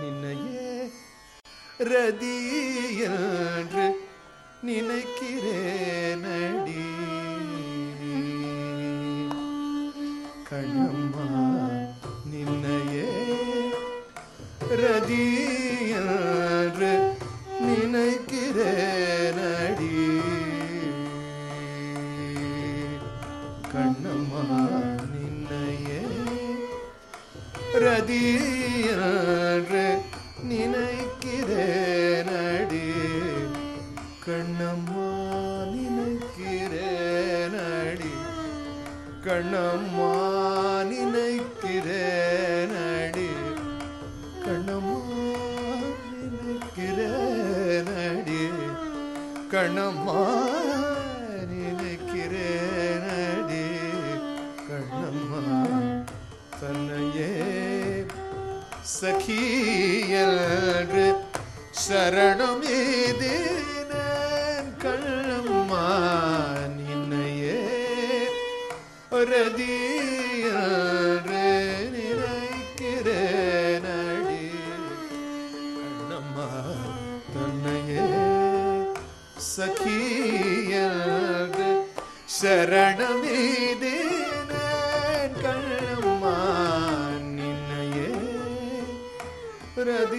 நின்னையே ரதி என்று நினைக்கிறேனடி. கண்ணம்மா நின்னையே ரதி என்று நினைக்கிறேனடி. கண்ணம்மா நின்னையே ரதி என்று நினைக்கிறேனடி. கண்ணம்மா நினைக்கிறேனடி. கண்ணம்மா நினைக்கிறேனடி. கண்ணம்மா நினைக்கிறேனடி. கண்ணம்மா சகியன்று சரணம் ஏதேனேன் கண்ணம்மா நின்னையே ரதியன்று நினைக்கிறேனடி கண்ணம்மா தன்னையே சகியன்று சரணமேதேனேன்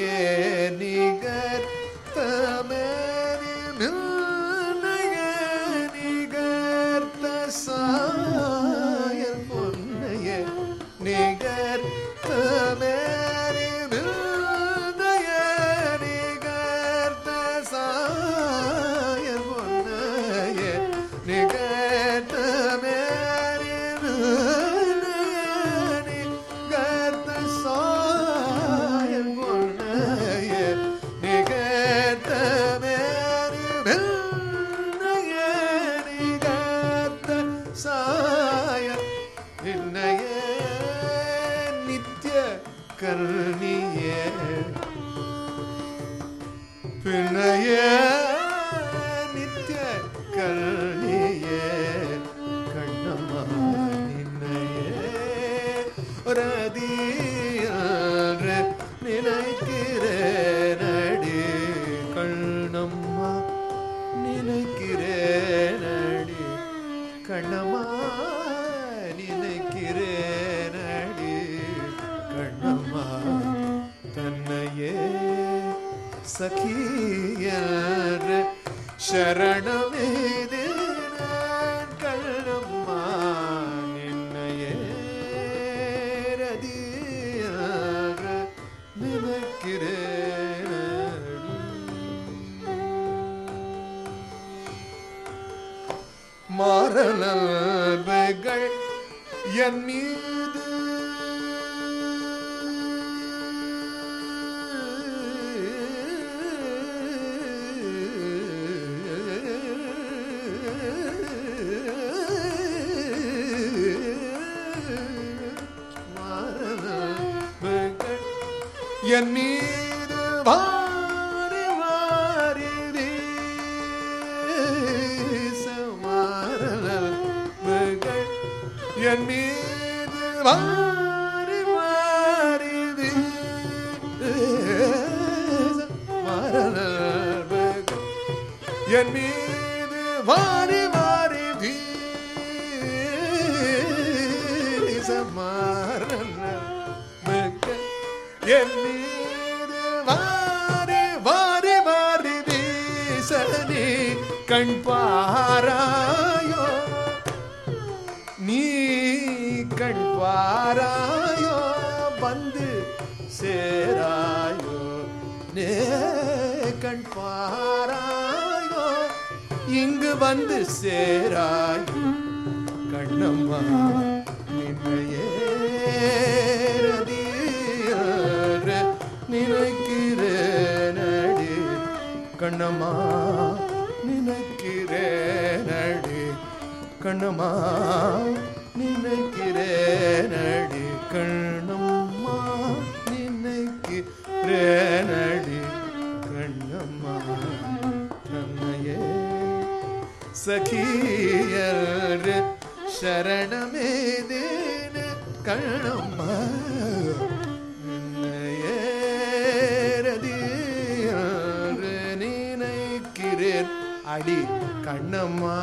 பொன்னையே கருணியே பிணைய நித்திய கருணியே சகியர் சரணமேதே கண்ணம்மா நின்னையே ரதியாக நினைக்கிறேன் மாறனல்கள் என் மீது என் மீது வாரி வாரி வீசமாறனல்கள் என் மீது வாரி வாரி வீசமாறனல்கள் என் மீது வாரி வாரி வீசமாறனல்கள் என் கண் பாராயோ. நீ கண் பாராயோ. வந்து சேராயோ. நே கண் பாராயோ. இங்கு வந்து சேராயோ. கண்ணம்மா நினைக்கிறேன் நினைக்கிறேனடி கண்ணம்மா. கண்ணம்மா நினைக்கிறேனடி கண்ணம்மா நினைக்கிறேனடி கண்ணம்மா நம்மையே சகியர் சரணமேதேன கண்ணம்மா நின்னையேரதியாறு நினைக்கிறேன் அடி கண்ணம்மா